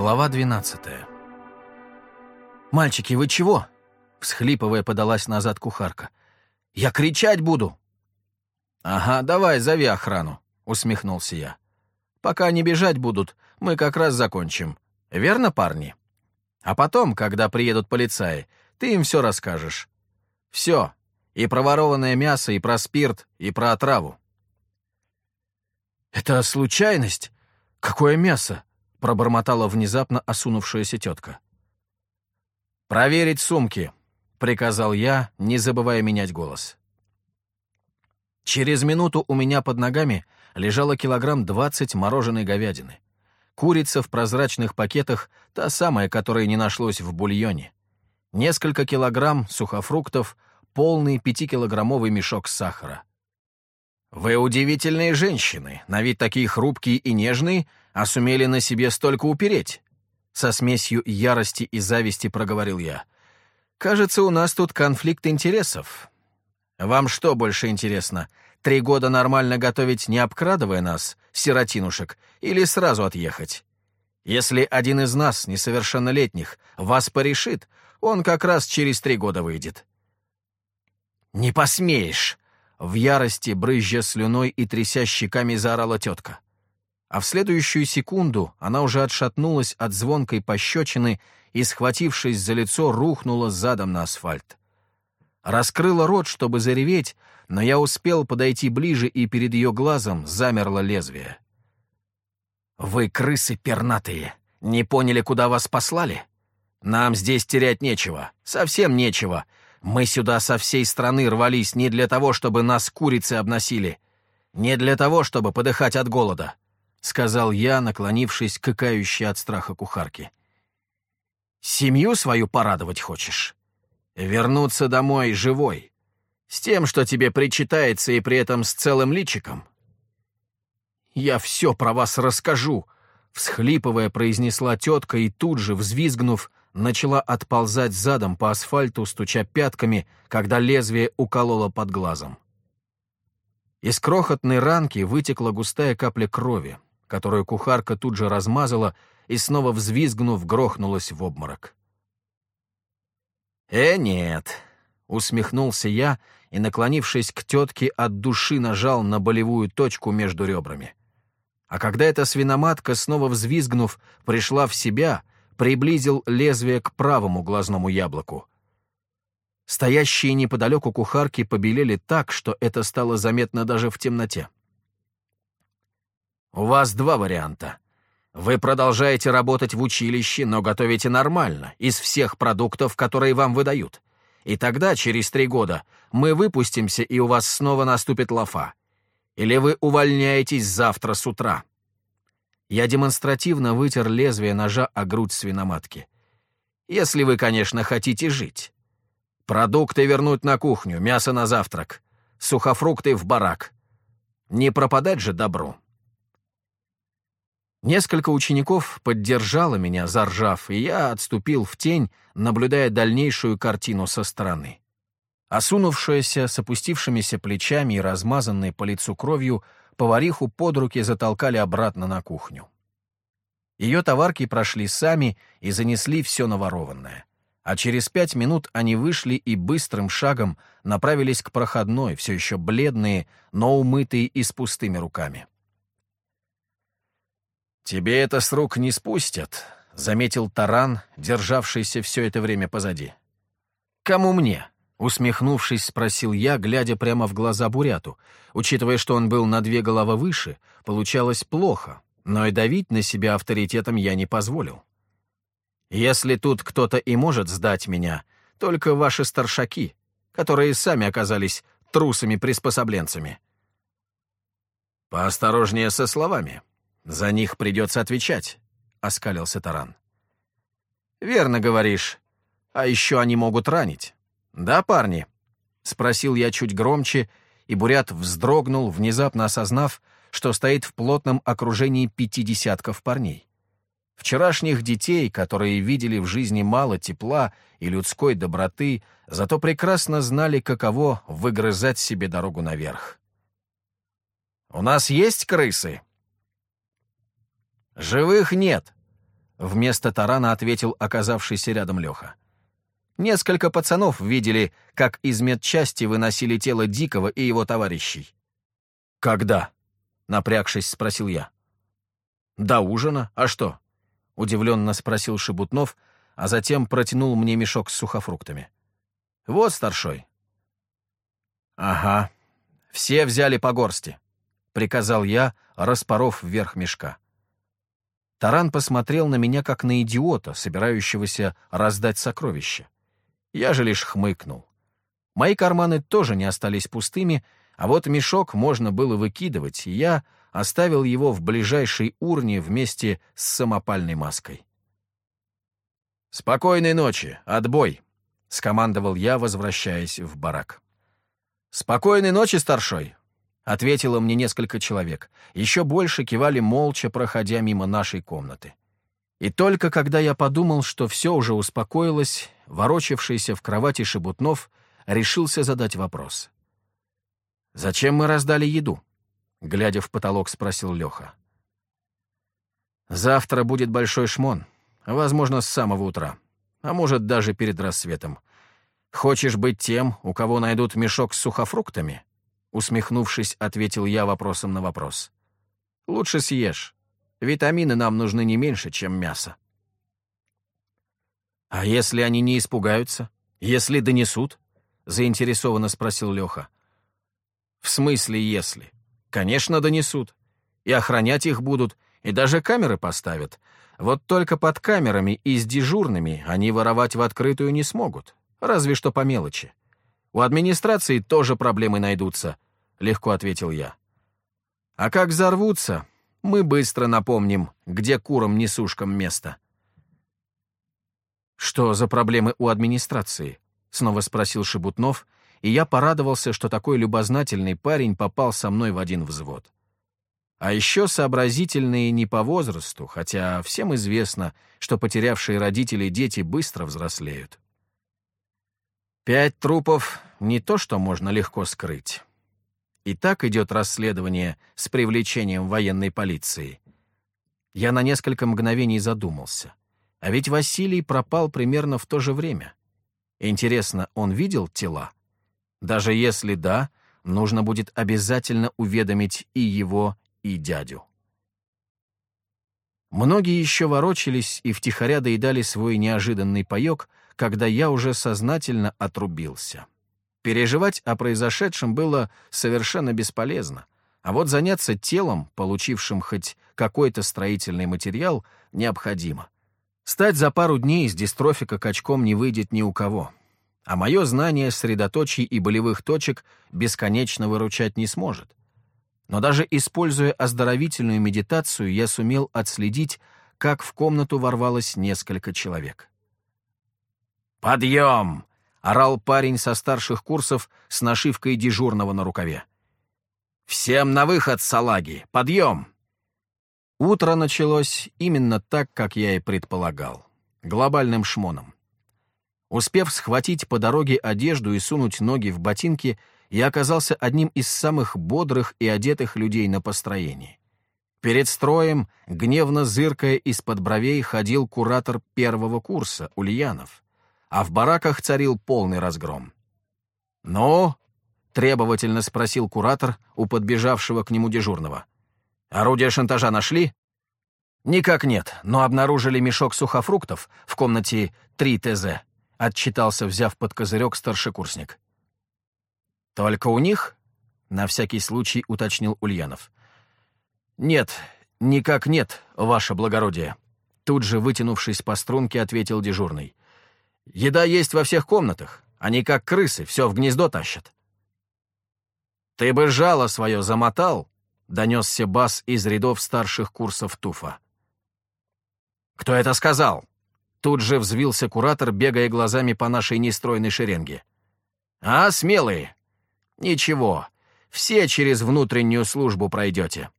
Глава 12 «Мальчики, вы чего?» — всхлипывая, подалась назад кухарка. «Я кричать буду!» «Ага, давай, зови охрану», — усмехнулся я. «Пока они бежать будут, мы как раз закончим. Верно, парни? А потом, когда приедут полицаи, ты им все расскажешь. Все. И про ворованное мясо, и про спирт, и про отраву». «Это случайность? Какое мясо?» — пробормотала внезапно осунувшаяся тетка. «Проверить сумки», — приказал я, не забывая менять голос. Через минуту у меня под ногами лежало килограмм двадцать мороженой говядины. Курица в прозрачных пакетах, та самая, которой не нашлось в бульоне. Несколько килограмм сухофруктов, полный пятикилограммовый мешок сахара. «Вы удивительные женщины, на вид такие хрупкие и нежные, а сумели на себе столько упереть!» Со смесью ярости и зависти проговорил я. «Кажется, у нас тут конфликт интересов. Вам что больше интересно, три года нормально готовить, не обкрадывая нас, сиротинушек, или сразу отъехать? Если один из нас, несовершеннолетних, вас порешит, он как раз через три года выйдет». «Не посмеешь!» В ярости, брызжа слюной и тряся щеками, заорала тетка. А в следующую секунду она уже отшатнулась от звонкой пощечины и, схватившись за лицо, рухнула задом на асфальт. Раскрыла рот, чтобы зареветь, но я успел подойти ближе, и перед ее глазом замерло лезвие. «Вы, крысы пернатые, не поняли, куда вас послали? Нам здесь терять нечего, совсем нечего, мы сюда со всей страны рвались не для того, чтобы нас курицы обносили, не для того, чтобы подыхать от голода», — сказал я, наклонившись к кающей от страха кухарке. «Семью свою порадовать хочешь? Вернуться домой живой, с тем, что тебе причитается, и при этом с целым личиком?» «Я все про вас расскажу», — всхлипывая, произнесла тетка и тут же, взвизгнув, начала отползать задом по асфальту, стуча пятками, когда лезвие укололо под глазом. Из крохотной ранки вытекла густая капля крови, которую кухарка тут же размазала и, снова взвизгнув, грохнулась в обморок. «Э, нет», — усмехнулся я и, наклонившись к тетке, от души нажал на болевую точку между ребрами. А когда эта свиноматка, снова взвизгнув, пришла в себя, приблизил лезвие к правому глазному яблоку. Стоящие неподалеку кухарки побелели так, что это стало заметно даже в темноте. «У вас два варианта. Вы продолжаете работать в училище, но готовите нормально, из всех продуктов, которые вам выдают. И тогда, через три года, мы выпустимся, и у вас снова наступит лафа. Или вы увольняетесь завтра с утра. Я демонстративно вытер лезвие ножа о грудь свиноматки. Если вы, конечно, хотите жить. Продукты вернуть на кухню, мясо на завтрак, сухофрукты в барак. Не пропадать же добру. Несколько учеников поддержало меня, заржав, и я отступил в тень, наблюдая дальнейшую картину со стороны. Осунувшаяся, с опустившимися плечами и размазанной по лицу кровью, повариху под руки затолкали обратно на кухню. Ее товарки прошли сами и занесли все наворованное. А через пять минут они вышли и быстрым шагом направились к проходной, все еще бледные, но умытые и с пустыми руками. «Тебе это с рук не спустят», — заметил Таран, державшийся все это время позади. «Кому мне?» Усмехнувшись, спросил я, глядя прямо в глаза Буряту. Учитывая, что он был на две головы выше, получалось плохо, но и давить на себя авторитетом я не позволил. Если тут кто-то и может сдать меня, только ваши старшаки, которые сами оказались трусами-приспособленцами. «Поосторожнее со словами. За них придется отвечать», — оскалился Таран. «Верно говоришь. А еще они могут ранить. «Да, парни?» — спросил я чуть громче, и Бурят вздрогнул, внезапно осознав, что стоит в плотном окружении пяти десятков парней. Вчерашних детей, которые видели в жизни мало тепла и людской доброты, зато прекрасно знали, каково выгрызать себе дорогу наверх. «У нас есть крысы?» «Живых нет. Вместо тарана ответил оказавшийся рядом Леха. Несколько пацанов видели, как из медчасти выносили тело Дикого и его товарищей. «Когда?» — напрягшись, спросил я. «До ужина? А что?» — удивленно спросил Шебутнов, а затем протянул мне мешок с сухофруктами. «Вот, старшой». «Ага, все взяли по горсти», — приказал я, распоров вверх мешка. Таран посмотрел на меня как на идиота, собирающегося раздать сокровища. Я же лишь хмыкнул. Мои карманы тоже не остались пустыми, а вот мешок можно было выкидывать, и я оставил его в ближайшей урне вместе с самопальной маской. «Спокойной ночи, отбой!» — скомандовал я, возвращаясь в барак. «Спокойной ночи, старшой!» — ответило мне несколько человек. Еще больше кивали молча, проходя мимо нашей комнаты. И только когда я подумал, что все уже успокоилось, ворочавшийся в кровати Шебутнов решился задать вопрос. «Зачем мы раздали еду?» — глядя в потолок, спросил Леха. «Завтра будет большой шмон, возможно, с самого утра, а может, даже перед рассветом. Хочешь быть тем, у кого найдут мешок с сухофруктами?» Усмехнувшись, ответил я вопросом на вопрос. «Лучше съешь. Витамины нам нужны не меньше, чем мясо». «А если они не испугаются? Если донесут?» — заинтересованно спросил Леха. «В смысле «если»? Конечно, донесут. И охранять их будут, и даже камеры поставят. Вот только под камерами и с дежурными они воровать в открытую не смогут. Разве что по мелочи. У администрации тоже проблемы найдутся, легко ответил я. А как взорвутся, мы быстро напомним, где курам-несушкам место. Что за проблемы у администрации? Снова спросил Шебутнов, и я порадовался, что такой любознательный парень попал со мной в один взвод. А еще сообразительные не по возрасту, хотя всем известно, что потерявшие родителей дети быстро взрослеют. Пять трупов — не то, что можно легко скрыть. И так идет расследование с привлечением военной полиции. Я на несколько мгновений задумался. А ведь Василий пропал примерно в то же время. Интересно, он видел тела? Даже если да, нужно будет обязательно уведомить и его, и дядю. Многие еще ворочались и втихаря доедали свой неожиданный паек, когда я уже сознательно отрубился. Переживать о произошедшем было совершенно бесполезно, а вот заняться телом, получившим хоть какой-то строительный материал, необходимо. Стать за пару дней из дистрофика качком не выйдет ни у кого, а мое знание средоточий и болевых точек бесконечно выручать не сможет. Но даже используя оздоровительную медитацию, я сумел отследить, как в комнату ворвалось несколько человек. «Подъем!» — орал парень со старших курсов с нашивкой дежурного на рукаве. «Всем на выход, салаги! Подъем!» Утро началось именно так, как я и предполагал. Глобальным шмоном. Успев схватить по дороге одежду и сунуть ноги в ботинки, я оказался одним из самых бодрых и одетых людей на построении. Перед строем, гневно зыркая из-под бровей, ходил куратор первого курса, Ульянов, а в бараках царил полный разгром. «Ну?» — требовательно спросил куратор у подбежавшего к нему дежурного. «Орудие шантажа нашли?» «Никак нет, но обнаружили мешок сухофруктов в комнате 3 ТЗ», — отчитался, взяв под козырек старшекурсник. «Только у них?» — на всякий случай уточнил Ульянов. «Нет, никак нет, ваше благородие», — тут же, вытянувшись по струнке, ответил дежурный. «Еда есть во всех комнатах. Они как крысы, все в гнездо тащат». «Ты бы жало свое замотал», — донесся бас из рядов старших курсов ТУФа. «Кто это сказал?» Тут же взвился куратор, бегая глазами по нашей нестройной шеренге. «А, смелые, Ничего, все через внутреннюю службу пройдете.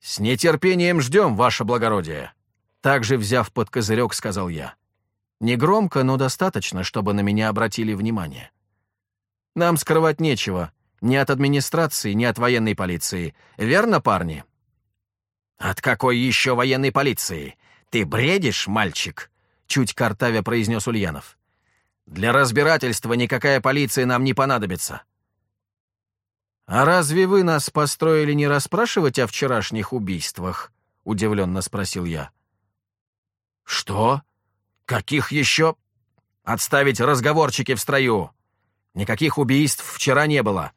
«С нетерпением ждем, ваше благородие», — также взяв под козырек, сказал я. Негромко, но достаточно, чтобы на меня обратили внимание. Нам скрывать нечего, ни от администрации, ни от военной полиции. Верно, парни? «От какой еще военной полиции? Ты бредишь, мальчик?» — чуть картавя произнес Ульянов. «Для разбирательства никакая полиция нам не понадобится». «А разве вы нас построили не расспрашивать о вчерашних убийствах?» — удивленно спросил я. «Что? Каких еще? Отставить разговорчики в строю! Никаких убийств вчера не было.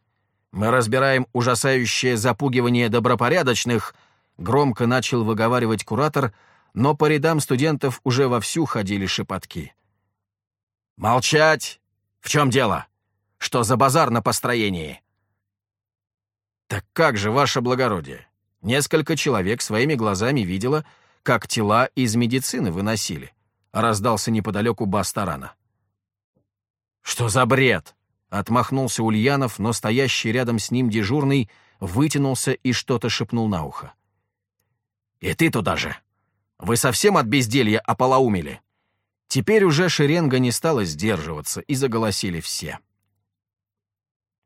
Мы разбираем ужасающее запугивание добропорядочных», — громко начал выговаривать куратор, но по рядам студентов уже вовсю ходили шепотки. «Молчать! В чем дело? Что за базар на построении?» «Так как же, ваше благородие? Несколько человек своими глазами видело, как тела из медицины выносили», — раздался неподалеку бас тарана. «Что за бред?» — отмахнулся Ульянов, но стоящий рядом с ним дежурный вытянулся и что-то шепнул на ухо. «И ты туда же! Вы совсем от безделья ополоумели!» Теперь уже шеренга не стала сдерживаться, и заголосили все.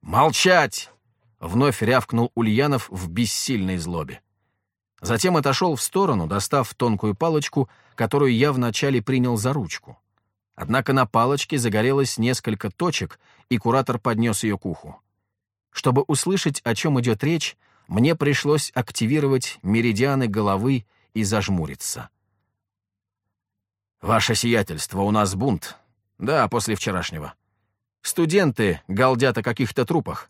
«Молчать!» Вновь рявкнул Ульянов в бессильной злобе. Затем отошел в сторону, достав тонкую палочку, которую я вначале принял за ручку. Однако на палочке загорелось несколько точек, и куратор поднес ее к уху. Чтобы услышать, о чем идет речь, мне пришлось активировать меридианы головы и зажмуриться. «Ваше сиятельство, у нас бунт. Да, после вчерашнего. Студенты галдят о каких-то трупах.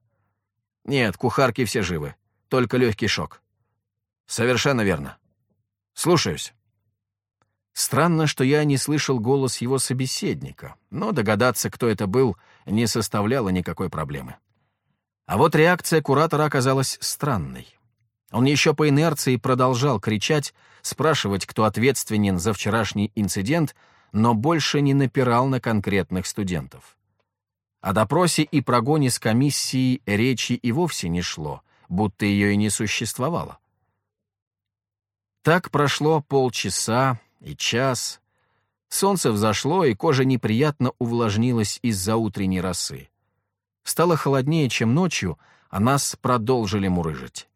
Нет, кухарки все живы. Только легкий шок. Совершенно верно. Слушаюсь. Странно, что я не слышал голос его собеседника, но догадаться, кто это был, не составляло никакой проблемы. А вот реакция куратора оказалась странной. Он еще по инерции продолжал кричать, спрашивать, кто ответственен за вчерашний инцидент, но больше не напирал на конкретных студентов. О допросе и прогоне с комиссией речи и вовсе не шло, будто ее и не существовало. Так прошло полчаса и час. Солнце взошло, и кожа неприятно увлажнилась из-за утренней росы. Стало холоднее, чем ночью, а нас продолжили мурыжить.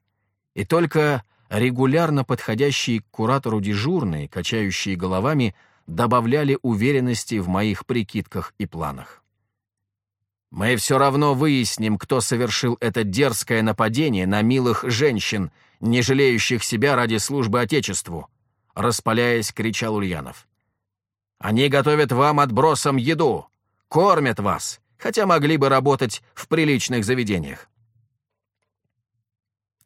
И только регулярно подходящие к куратору дежурные, качающие головами, добавляли уверенности в моих прикидках и планах. Мы все равно выясним, кто совершил это дерзкое нападение на милых женщин, не жалеющих себя ради службы Отечеству», — распаляясь, кричал Ульянов. «Они готовят вам отбросом еду, кормят вас, хотя могли бы работать в приличных заведениях».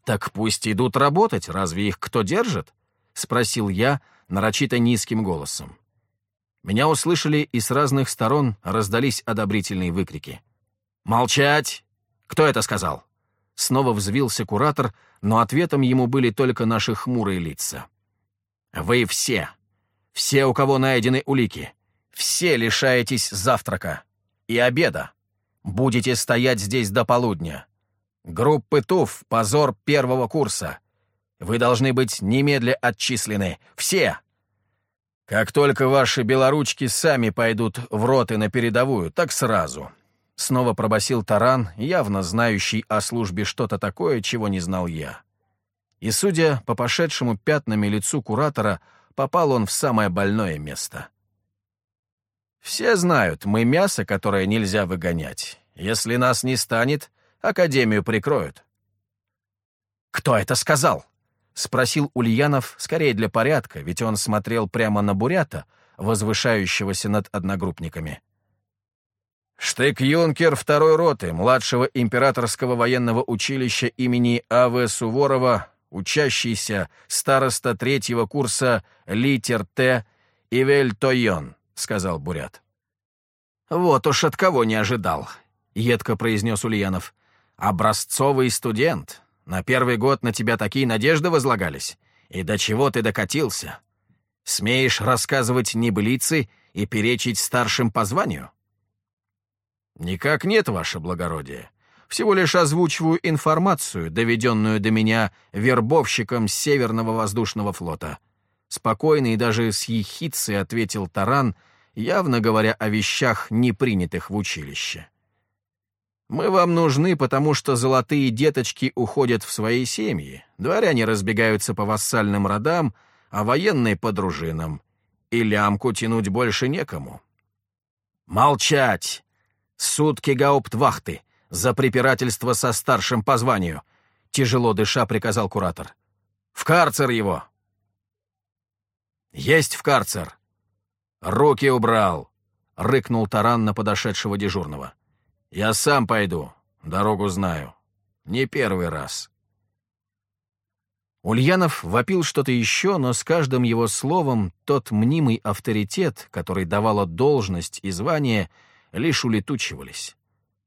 «Так пусть идут работать, разве их кто держит?» — спросил я нарочито низким голосом. Меня услышали, и с разных сторон раздались одобрительные выкрики. «Молчать! Кто это сказал?» Снова взвился куратор, но ответом ему были только наши хмурые лица. «Вы все, все, у кого найдены улики, все лишаетесь завтрака и обеда. Будете стоять здесь до полудня. Группы ТУФ — позор первого курса. Вы должны быть немедля отчислены. Все!» Как только ваши белоручки сами пойдут в роты на передовую, так сразу. Снова пробасил Таран, явно знающий о службе что-то такое, чего не знал я. И, судя по пошедшему пятнами лицу куратора, попал он в самое больное место. «Все знают, мы мясо, которое нельзя выгонять. Если нас не станет, Академию прикроют». «Кто это сказал?» — спросил Ульянов, скорее для порядка, ведь он смотрел прямо на Бурята, возвышающегося над одногруппниками. Штык-юнкер второй роты младшего императорского военного училища имени А.В. Суворова, учащийся староста третьего курса Литер Т. Ивель Тойон, сказал Бурят. «Вот уж от кого не ожидал», — едко произнес Ульянов. «Образцовый студент. На первый год на тебя такие надежды возлагались. И до чего ты докатился? Смеешь рассказывать небылицы и перечить старшим по званию?» «Никак нет, ваше благородие. Всего лишь озвучиваю информацию, доведенную до меня вербовщиком Северного воздушного флота». Спокойно и даже с ехицей ответил Таран, явно говоря о вещах, не принятых в училище. Мы вам нужны, потому что золотые деточки уходят в свои семьи, дворяне разбегаются по вассальным родам, а военные — по дружинам. И лямку тянуть больше некому. Молчать! Сутки гауптвахты за препирательство со старшим по званию, тяжело дыша приказал куратор. В карцер его! Есть в карцер! Руки убрал! рыкнул таран на подошедшего дежурного. Я сам пойду, дорогу знаю. Не первый раз. Ульянов вопил что-то еще, но с каждым его словом тот мнимый авторитет, который давала должность и звание, лишь улетучивались.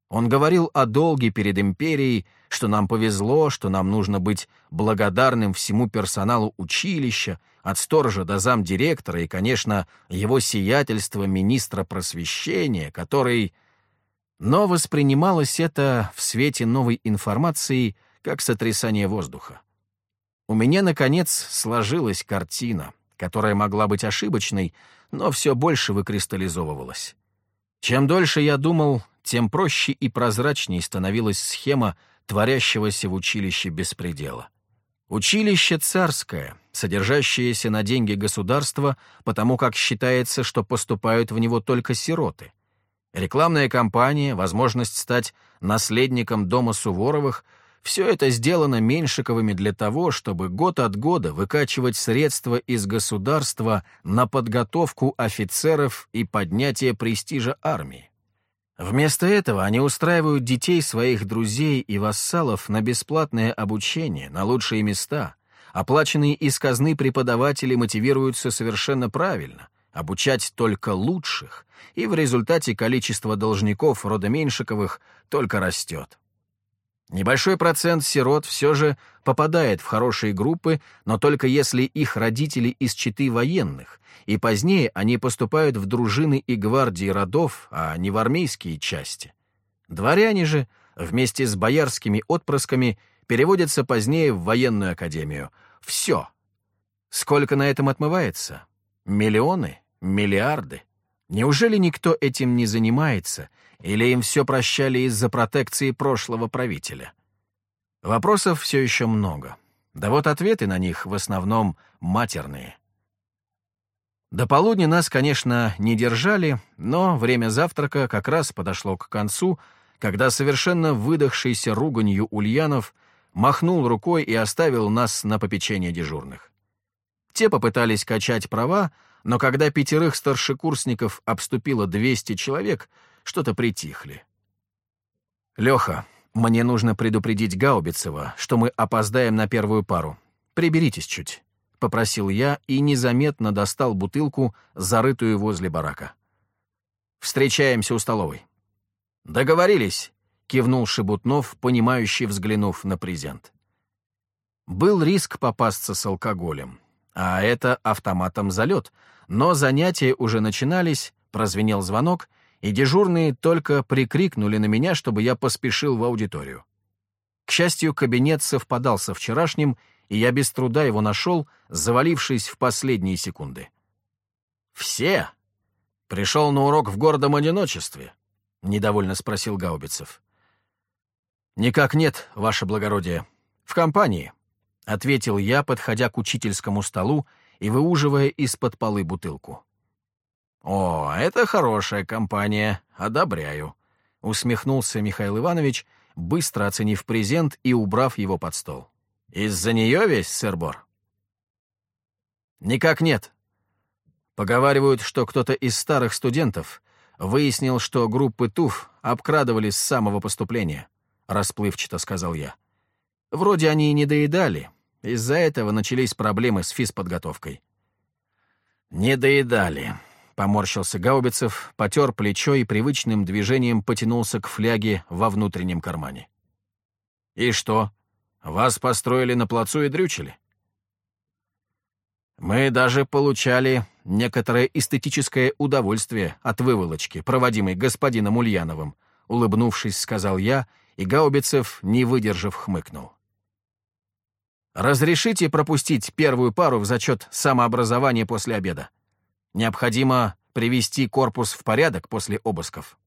Он говорил о долге перед империей, что нам повезло, что нам нужно быть благодарным всему персоналу училища, от сторожа до замдиректора и, конечно, его сиятельство министра просвещения, который... Но воспринималось это в свете новой информации как сотрясание воздуха. У меня, наконец, сложилась картина, которая могла быть ошибочной, но все больше выкристаллизовывалась. Чем дольше я думал, тем проще и прозрачнее становилась схема творящегося в училище беспредела. Училище царское, содержащееся на деньги государства, потому как считается, что поступают в него только сироты. Рекламная кампания, возможность стать наследником дома Суворовых — все это сделано Меньшиковыми для того, чтобы год от года выкачивать средства из государства на подготовку офицеров и поднятие престижа армии. Вместо этого они устраивают детей своих друзей и вассалов на бесплатное обучение, на лучшие места. Оплаченные из казны преподаватели мотивируются совершенно правильно — обучать только лучших, и в результате количество должников рода Меньшиковых только растет. Небольшой процент сирот все же попадает в хорошие группы, но только если их родители из читы военных, и позднее они поступают в дружины и гвардии родов, а не в армейские части. Дворяне же вместе с боярскими отпрысками переводятся позднее в военную академию. Все. Сколько на этом отмывается? Миллионы? Миллиарды? Неужели никто этим не занимается, или им все прощали из-за протекции прошлого правителя? Вопросов все еще много. Да вот ответы на них в основном матерные. До полудня нас, конечно, не держали, но время завтрака как раз подошло к концу, когда совершенно выдохшийся руганью Ульянов махнул рукой и оставил нас на попечение дежурных. Те попытались качать права, но когда пятерых старшекурсников обступило 200 человек, что-то притихли. «Леха, мне нужно предупредить Гаубицева, что мы опоздаем на первую пару. Приберитесь чуть» попросил я и незаметно достал бутылку, зарытую возле барака. «Встречаемся у столовой». «Договорились», — кивнул Шебутнов, понимающий, взглянув на презент. Был риск попасться с алкоголем, а это автоматом залет, но занятия уже начинались, прозвенел звонок, и дежурные только прикрикнули на меня, чтобы я поспешил в аудиторию. К счастью, кабинет совпадал со вчерашним, и я без труда его нашел, завалившись в последние секунды. «Все? Пришел на урок в гордом одиночестве?» — недовольно спросил Гаубицев. «Никак нет, ваше благородие. В компании», — ответил я, подходя к учительскому столу и выуживая из-под полы бутылку. «О, это хорошая компания, одобряю», — усмехнулся Михаил Иванович, быстро оценив презент и убрав его под стол. Из-за нее весь сыр-бор? Никак нет. Поговаривают, что кто-то из старых студентов выяснил, что группы ТУФ обкрадывали с самого поступления, расплывчато сказал я. Вроде они и не доедали. Из-за этого начались проблемы с физподготовкой. Не доедали. Поморщился Гаубицев, потер плечо и привычным движением потянулся к фляге во внутреннем кармане. «И что?» Вас построили на плацу и дрючили. Мы даже получали некоторое эстетическое удовольствие от выволочки, проводимой господином Ульяновым, улыбнувшись, сказал я, и Гаубицев, не выдержав, хмыкнул. «Разрешите пропустить первую пару в зачет самообразования после обеда? Необходимо привести корпус в порядок после обысков».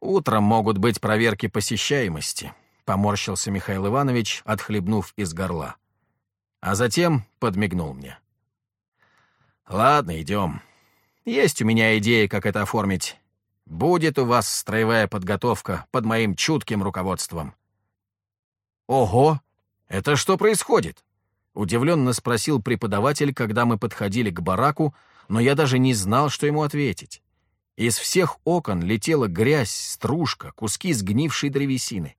Утром могут быть проверки посещаемости, поморщился Михаил Иванович, отхлебнув из горла. А затем подмигнул мне. Ладно, идем. Есть у меня идея, как это оформить. Будет у вас строевая подготовка под моим чутким руководством. Ого! Это что происходит? Удивленно спросил преподаватель, когда мы подходили к бараку, но я даже не знал, что ему ответить. Из всех окон летела грязь, стружка, куски сгнившей древесины.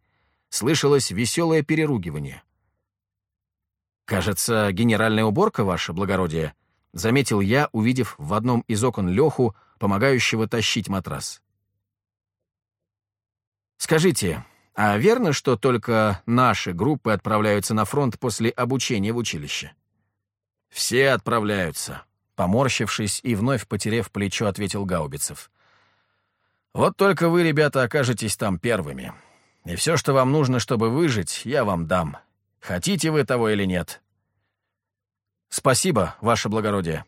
Слышалось веселое переругивание. «Кажется, генеральная уборка, ваше благородие», — заметил я, увидев в одном из окон Леху, помогающего тащить матрас. «Скажите, а верно, что только наши группы отправляются на фронт после обучения в училище?» «Все отправляются», Поморщившись и вновь потеряв плечо, ответил Гаубицев. «Вот только вы, ребята, окажетесь там первыми. И все, что вам нужно, чтобы выжить, я вам дам. Хотите вы того или нет?» «Спасибо, ваше благородие.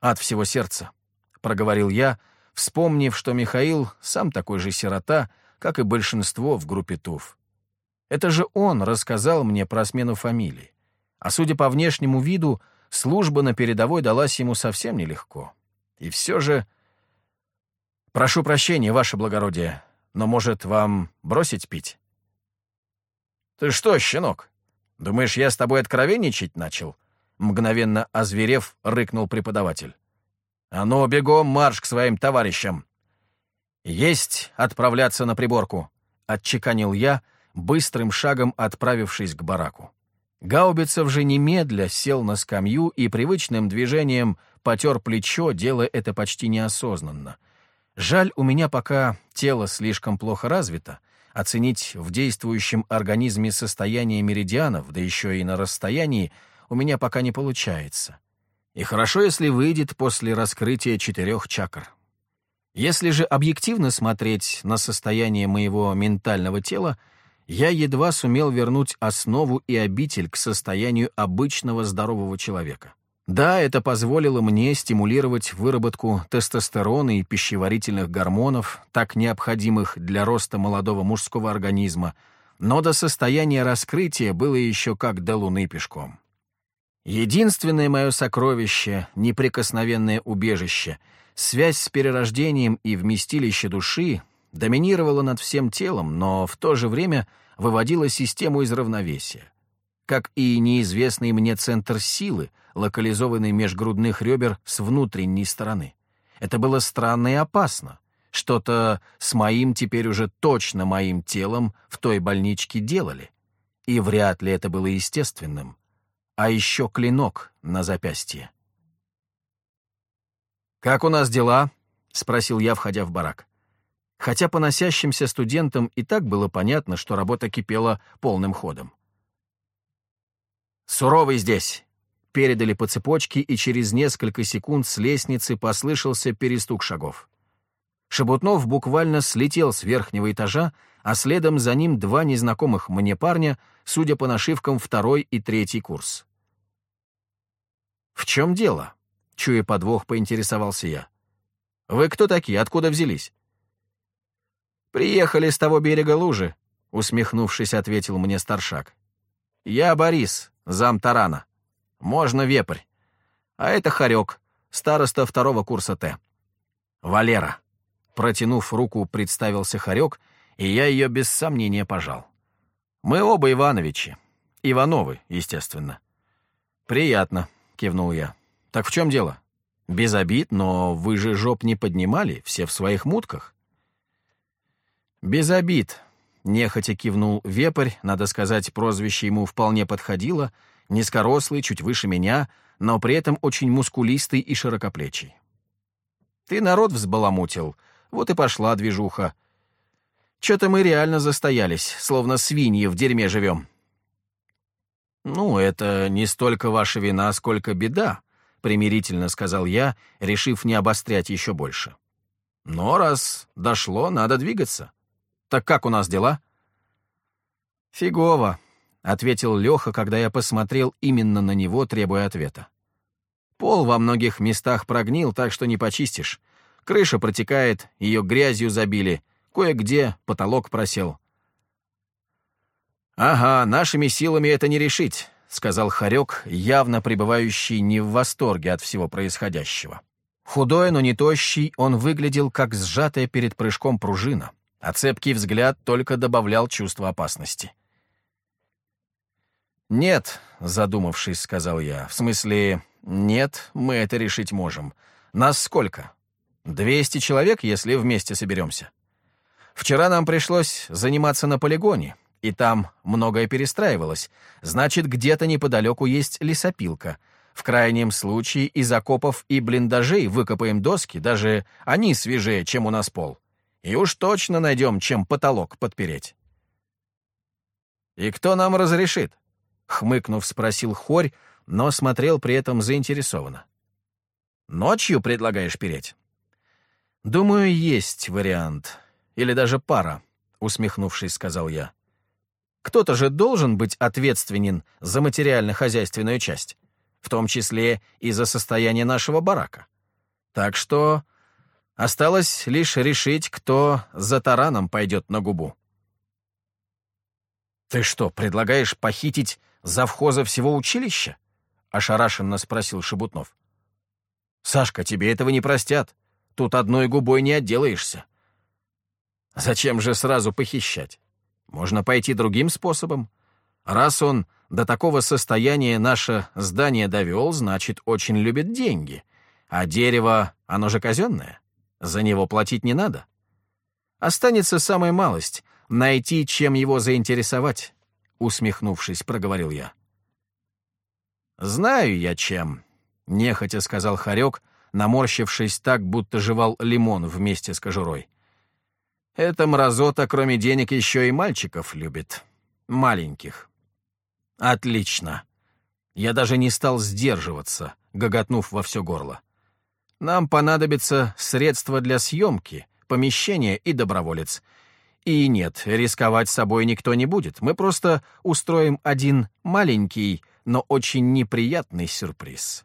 От всего сердца», — проговорил я, вспомнив, что Михаил сам такой же сирота, как и большинство в группе ТУФ. Это же он рассказал мне про смену фамилии. А судя по внешнему виду, Служба на передовой далась ему совсем нелегко. И все же... Прошу прощения, ваше благородие, но, может, вам бросить пить? Ты что, щенок, думаешь, я с тобой откровенничать начал? Мгновенно озверев, рыкнул преподаватель. А ну, бегом марш к своим товарищам. Есть отправляться на приборку, отчеканил я, быстрым шагом отправившись к бараку. Гаубицев же немедля сел на скамью и привычным движением потер плечо, делая это почти неосознанно. Жаль, у меня пока тело слишком плохо развито. Оценить в действующем организме состояние меридианов, да еще и на расстоянии, у меня пока не получается. И хорошо, если выйдет после раскрытия четырех чакр. Если же объективно смотреть на состояние моего ментального тела — я едва сумел вернуть основу и обитель к состоянию обычного здорового человека. Да, это позволило мне стимулировать выработку тестостерона и пищеварительных гормонов, так необходимых для роста молодого мужского организма, но до состояния раскрытия было еще как до луны пешком. Единственное мое сокровище, неприкосновенное убежище, связь с перерождением и вместилище души доминировала над всем телом, но в то же время выводила систему из равновесия. Как и неизвестный мне центр силы, локализованный меж грудных ребер с внутренней стороны. Это было странно и опасно. Что-то с моим, теперь уже точно моим телом в той больничке делали. И вряд ли это было естественным. А еще клинок на запястье. «Как у нас дела?» — спросил я, входя в барак хотя по носящимся студентам и так было понятно, что работа кипела полным ходом. «Суровый здесь!» Передали по цепочке, и через несколько секунд с лестницы послышался перестук шагов. Шебутнов буквально слетел с верхнего этажа, а следом за ним два незнакомых мне парня, судя по нашивкам, второй и третий курс. «В чем дело?» — чуя подвох, поинтересовался я. «Вы кто такие? Откуда взялись?» «Приехали с того берега лужи», — усмехнувшись, ответил мне старшак. «Я Борис, зам Тарана. Можно вепрь. А это Харек, староста второго курса Т. Валера». Протянув руку, представился Харек, и я ее без сомнения пожал. «Мы оба Ивановичи. Ивановы, естественно». «Приятно», — кивнул я. «Так в чем дело? Без обид, но вы же жоп не поднимали, все в своих мутках». «Без обид», — нехотя кивнул вепрь, надо сказать, прозвище ему вполне подходило, низкорослый, чуть выше меня, но при этом очень мускулистый и широкоплечий. «Ты народ взбаламутил, вот и пошла движуха. Чё-то мы реально застоялись, словно свиньи в дерьме живем». «Ну, это не столько ваша вина, сколько беда», — примирительно сказал я, решив не обострять еще больше. «Но раз дошло, надо двигаться». Так как у нас дела?» «Фигово», — ответил Леха, когда я посмотрел именно на него, требуя ответа. «Пол во многих местах прогнил, так что не почистишь. Крыша протекает, ее грязью забили, Кое-где потолок просел. «Ага, нашими силами это не решить», — сказал Харек, явно пребывающий не в восторге от всего происходящего. Худой, но не тощий, он выглядел как сжатая перед прыжком пружина, а цепкий взгляд только добавлял чувство опасности. «Нет», — задумавшись, сказал я, — «в смысле, нет, мы это решить можем. Нас сколько? Двести человек, если вместе соберемся. Вчера нам пришлось заниматься на полигоне, и там многое перестраивалось. Значит, где-то неподалеку есть лесопилка. В крайнем случае из окопов и блиндажей выкопаем доски, даже они свежее, чем у нас пол. И уж точно найдем, чем потолок подпереть. «И кто нам разрешит?» — хмыкнув, спросил Хорь, но смотрел при этом заинтересованно. «Ночью предлагаешь переть?» «Думаю, есть вариант. Или даже пара», — усмехнувшись, сказал я. «Кто-то же должен быть ответственен за материально-хозяйственную часть, в том числе и за состояние нашего барака. Так что осталось лишь решить, кто за тараном пойдет на губу». «Ты что, предлагаешь похитить завхоза всего училища?» — ошарашенно спросил Шебутнов. «Сашка, тебе этого не простят. Тут одной губой не отделаешься». «Зачем же сразу похищать? Можно пойти другим способом. Раз он до такого состояния наше здание довел, значит, очень любит деньги. А дерево, оно же казенное. За него платить не надо. Останется самая малость — найти, чем его заинтересовать», — усмехнувшись, проговорил я. «Знаю я чем», — нехотя сказал Харек, наморщившись так, будто жевал лимон вместе с кожурой. «Эта мразота, кроме денег, еще и мальчиков любит. Маленьких». «Отлично». Я даже не стал сдерживаться, гоготнув во все горло. «Нам понадобится средства для съемки, помещение и доброволец. И нет, рисковать собой никто не будет. Мы просто устроим один маленький, но очень неприятный сюрприз.